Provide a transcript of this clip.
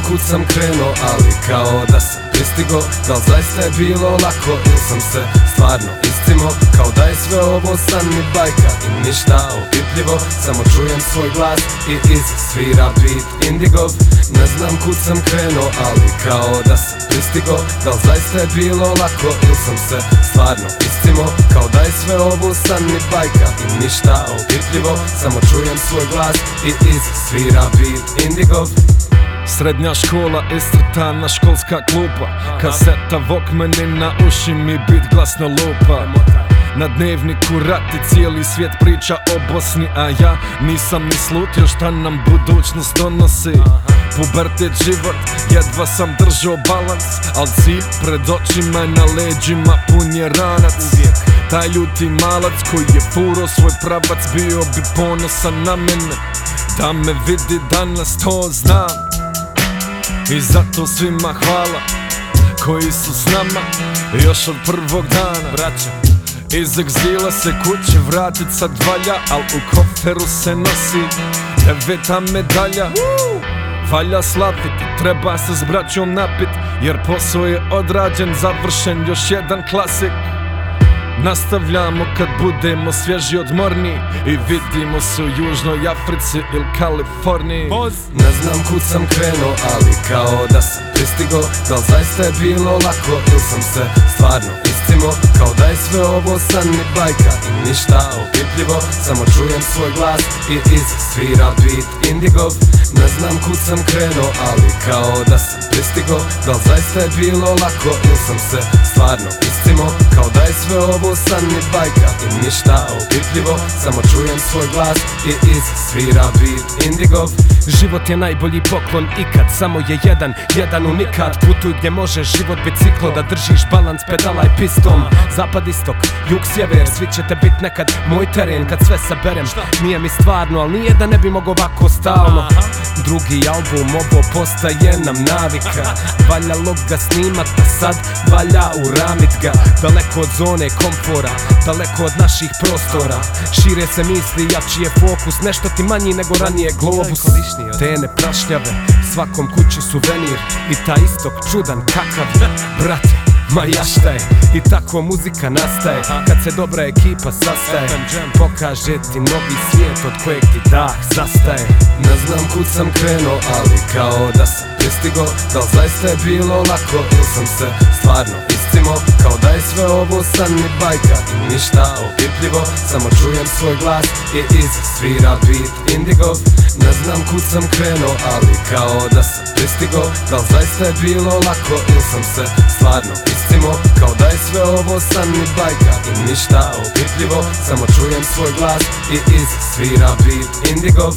Znam kud sam krenuo, ali kao da sam pristigo Da li zaista je bilo lako ili sam se stvarno iscimo Kao da je sve ovo san i bajka i ništa opipljivo Samo čujem svoj glas i iz svira beat indigov Ne znam kud sam krenuo, ali kao da sam pristigo Da li zaista je bilo lako ili sam se stvarno iscimo Kao da je sve ovo san i bajka i ništa opipljivo Samo čujem svoj glas i iz svira beat indigov Srednja škola, istrtana školska klupa. Kaseta Walkmani na uši mi bit glasno lupa. Na dnevniku rat i cijeli svijet priča o Bosni A ja nisam ni slutio šta nam budućnost donosi. Pubertet život, jedva sam držao balans Al cilj pred očima na leđima pun je ranac. Taj ljuti malac koji je furo svoj pravac Bio bi ponosan na mene. Da me vidi danas to znam i zato svima hvala Koji su s nama Još od prvog dana. Vraća Iz egzila se kuće vratit sad valja Al u koferu se nosi Deveta medalja. Valja slavit, treba se s braćom napit Jer posao je odrađen, završen još jedan klasik Nastavljamo kad budemo svježi odmorni I vidimo se u Južnoj Africi ili Kaliforniji. Ne znam kud sam krenuo, ali kao da sam pristigo Da li zaista je bilo lako ili sam se stvarno iscimo Kao da je sve ovo san i bajka. I ništa opipljivo Samo čujem svoj glas. I iz svira beat indigov Ne znam kud sam krenuo, ali kao da sam pristigo. Da li zaista je bilo lako ili sam se stvarno iscimo? Kao da je sve ovo san i bajka. I ništa opipljivo Samo čujem svoj glas. I iz svira beat indigov Život je najbolji poklon ikad, samo je jedan, jedan unikat. Putuj gdje možeš život biciklo, da držiš balans pedala i Zapad istok, jug sjever, svi ćete bit nekad moj teren Kad sve saberem, nije mi stvarno, ali nije da ne bi mogo ovako stalno. Drugi album, ovo postaje nam navika. Valjalo ga snimat, a sad valja uramit ga. Daleko od zone komfora, daleko od naših prostora. Šire se misli, jači je fokus, nešto ti manji nego ranije globus. Tene prašnjave, svakom kući suvenir. I taj istok čudan kakav je, brate Ma jašta je, i tako muzika nastaje. Kad se dobra ekipa sastaje Pokaže ti novi svijet od kojeg ti dah zastaje. Ne znam kud sam krenuo, ali kao da sam pristigo Da li zaista je bilo lako? Ili sam se stvarno iscimo Kao da je sve ovo san i bajka i ništa opipljivo. Samo čujem svoj glas i iz svira beat indigov Ne znam kud sam krenuo, ali kao da sam pristigo Da li zaista je bilo lako? Ili sam se stvarno iscimo Kao da je sve ovo san i bajka i ništa opipljivo. Samo čujem svoj glas i iz svira beat indigov